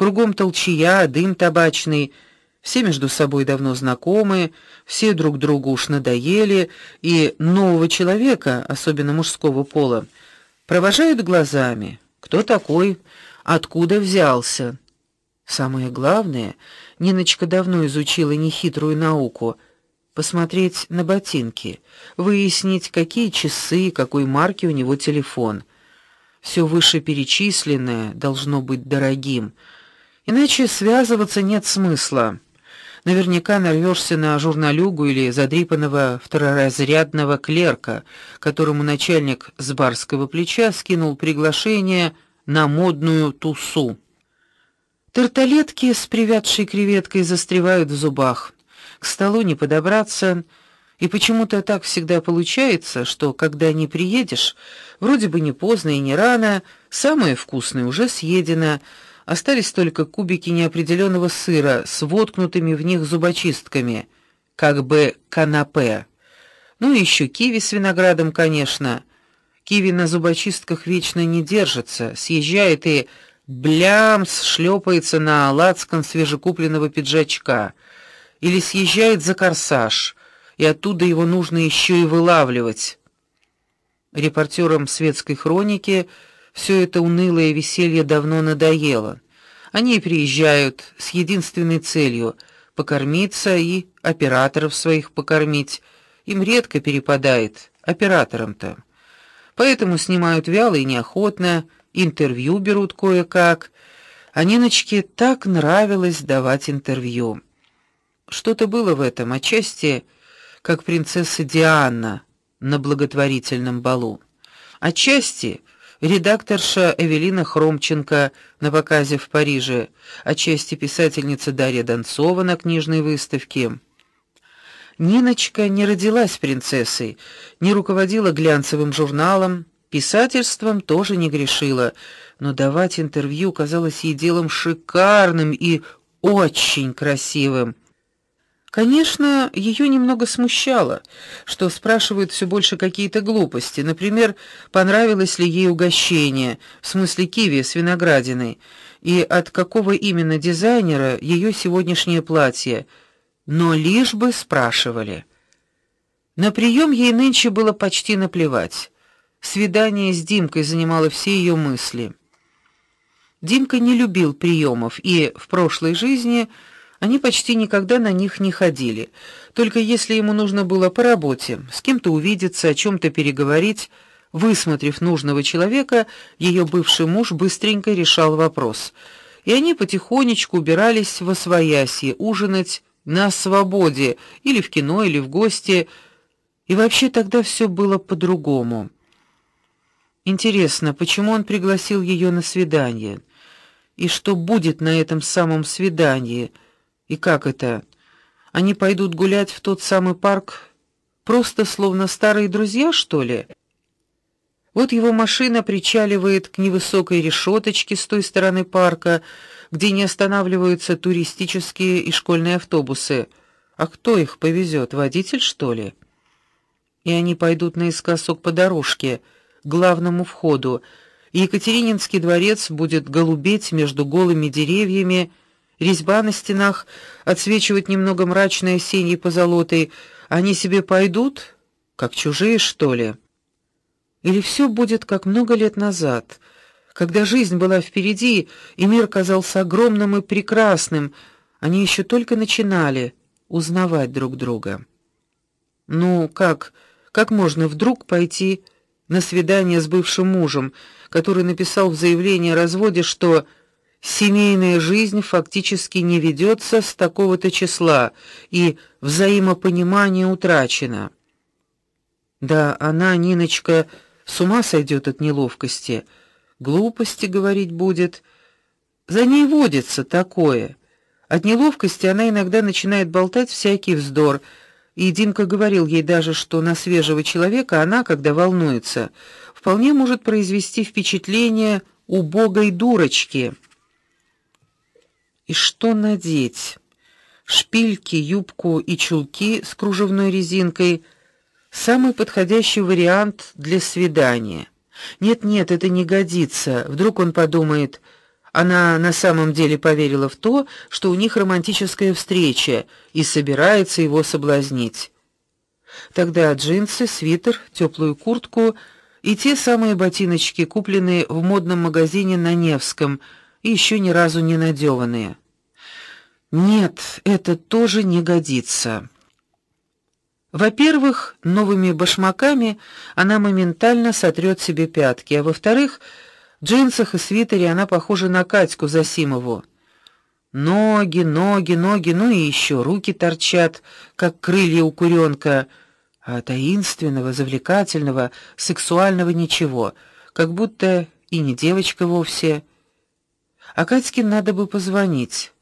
Кругом толчья, дым табачный. Все между собой давно знакомы, все друг другу уж надоели, и нового человека, особенно мужского пола, провожают глазами. Кто такой? Откуда взялся? Самое главное, Ниночка давно изучила нехитрую науку посмотреть на ботинки, выяснить, какие часы, какой марки у него телефон. Все вышеперечисленное должно быть дорогим, иначе связываться нет смысла. Наверняка нарвешься на журналюгу или задрипанного второразрядного клерка, которому начальник с барского плеча скинул приглашение на модную тусу. Тарталетки с привядшей креветкой застревают в зубах. К столу не подобраться, и почему-то так всегда получается, что когда не приедешь, вроде бы не поздно и не рано, самое вкусное уже съедено, остались только кубики неопределенного сыра с воткнутыми в них зубочистками, как бы канапе. Ну и еще киви с виноградом, конечно. Киви на зубочистках вечно не держится, съезжает и блямс шлепается на лацкан свежекупленного пиджачка или съезжает за корсаж, и оттуда его нужно еще и вылавливать. Репортерам светской хроники все это унылое веселье давно надоело. Они приезжают с единственной целью покормиться и операторов своих покормить. Им редко перепадает операторам-то. Поэтому снимают вяло и неохотно интервью берут кое-как. А Ниночке так нравилось давать интервью. Что-то было в этом, отчасти как принцесса Диана на благотворительном балу. Отчасти редакторша Эвелина Хромченко на показе в Париже, отчасти писательница Дарья Донцова на книжной выставке. Ниночка не родилась принцессой, не руководила глянцевым журналом, Писательством тоже не грешила, но давать интервью казалось ей делом шикарным и очень красивым. Конечно, ее немного смущало, что спрашивают все больше какие-то глупости, например, понравилось ли ей угощение, в смысле киви с виноградиной, и от какого именно дизайнера ее сегодняшнее платье. Но лишь бы спрашивали. На прием ей нынче было почти наплевать. Свидание с Димкой занимало все ее мысли. Димка не любил приемов, и в прошлой жизни они почти никогда на них не ходили. Только если ему нужно было по работе, с кем-то увидеться, о чем то переговорить, высмотрев нужного человека, ее бывший муж быстренько решал вопрос. И они потихонечку убирались во свояси, ужинать на свободе, или в кино, или в гости. И вообще тогда все было по-другому. Интересно, почему он пригласил ее на свидание? И что будет на этом самом свидании? И как это? Они пойдут гулять в тот самый парк просто словно старые друзья, что ли? Вот его машина причаливает к невысокой решеточке с той стороны парка, где не останавливаются туристические и школьные автобусы. А кто их повезет, водитель, что ли? И они пойдут наискосок по дорожке главному входу. И Екатерининский дворец будет голубеть между голыми деревьями, резьба на стенах отсвечивать немного мрачной осенней позолотой. Они себе пойдут, как чужие, что ли? Или все будет как много лет назад, когда жизнь была впереди, и мир казался огромным и прекрасным. Они еще только начинали узнавать друг друга. Ну, как как можно вдруг пойти на свидание с бывшим мужем, который написал в заявлении о разводе, что семейная жизнь фактически не ведется с такого-то числа и взаимопонимание утрачено. Да, она, Ниночка, с ума сойдет от неловкости, глупости говорить будет. За ней водится такое. От неловкости она иногда начинает болтать всякий вздор и Димка говорил ей даже, что на свежего человека она, когда волнуется, вполне может произвести впечатление убогой дурочки. И что надеть? Шпильки, юбку и чулки с кружевной резинкой самый подходящий вариант для свидания. Нет, нет, это не годится. Вдруг он подумает: Она на самом деле поверила в то, что у них романтическая встреча и собирается его соблазнить. Тогда джинсы, свитер, теплую куртку и те самые ботиночки, купленные в модном магазине на Невском и еще ни разу не надеванные. Нет, это тоже не годится. Во-первых, новыми башмаками она моментально сотрет себе пятки, а во-вторых, в джинсах и свитере она похожа на Катьку Засимову. Ноги, ноги, ноги, ну и еще руки торчат, как крылья у куренка, а таинственного, завлекательного, сексуального ничего, как будто и не девочка вовсе. А Катьке надо бы позвонить.